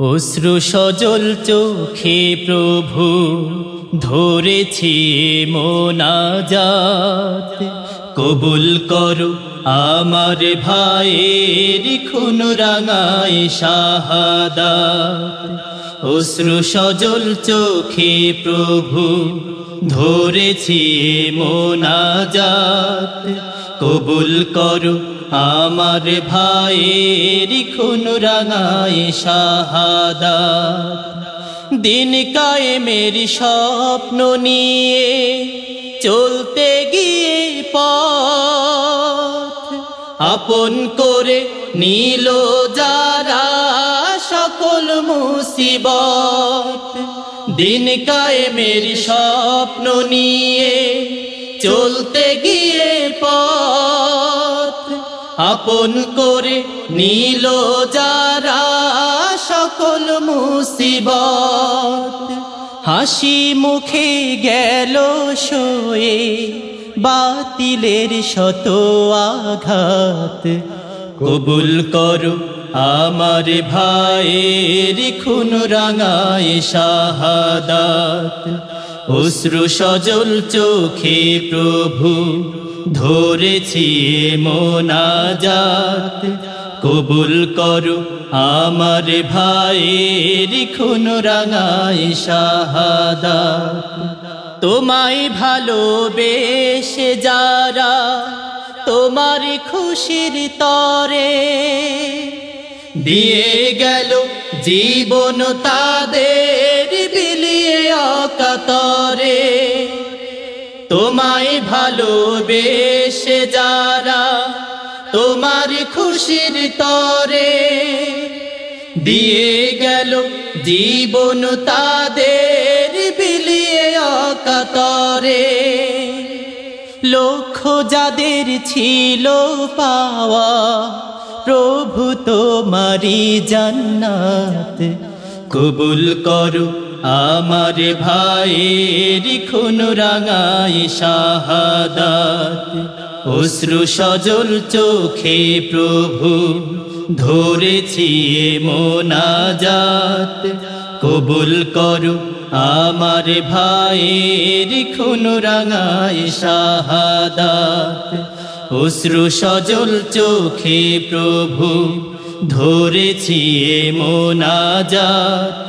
অশ্রু সজল চোখে প্রভু, ধরেছি মোনাজাত। কবুল করো আমার ভাইয়ের খুন রাঙায় শাহাদাত। অশ্রু সজল চোখে প্রভু, ধরেছি মোনাজাত। কবুল করো আমার ভাইয়ের খুন রাঙায় শাহাদাত দিন কায়েমের স্বপ্ন নিয়ে চলতে গিয়ে পথ আপন করে নীল যারা সকল মুসিবত। দিন কায়েমের স্বপ্ন নিয়ে চলতে গিয়ে পথ আপন করে নীল যারা সকল মুসিবত। হাসি মুখে গেল শোয়ে বাতিলের শত আঘাত। কবুল করো আমার ভাইয়ের খুন রাঙায় শাহাদাত। অশ্রু সজল চোখে প্রভু, ধরেছি মোনাজাত। কবুল করো আমার ভাইয়ের খুন রাঙায় শাহাদাত। তোমায় ভালোবেসে যারা তোমার খুশির তরে দিয়ে গেল জীবন তাদের। অকাতরে। তোমায় ভালোবেসে যারা তোমার খুশির তরে দিয়ে গেল জীবন তাদের বিলিয়ে অকাতরে। লক্ষ্য যাদের ছিল পাওয়া প্রভু তোমারি জান্নাত। কবুল করো আমার ভাইয়ের খুন রাঙায় শাহাদাত। অশ্রু সজল চোখে প্রভু, ধরেছি মোনাজাত। কবুল করো আমার ভাইয়ের খুন রাঙায় শাহাদাত। অশ্রু সজল চোখে প্রভু, ধরেছি মোনাজাত।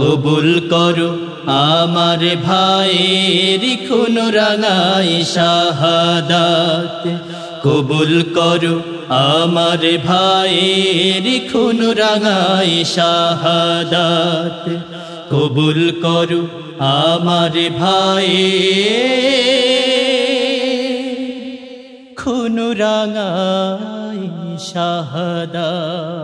কবুল করো আমার ভাইয়ের খুন রাঙাই শাহাদাত। কবুল করো আমার ভাইয়ের খুন রাঙাই শাহাদাত। কবুল করো আমার ভাইয়ের খুন রাঙায় শাহাদাত।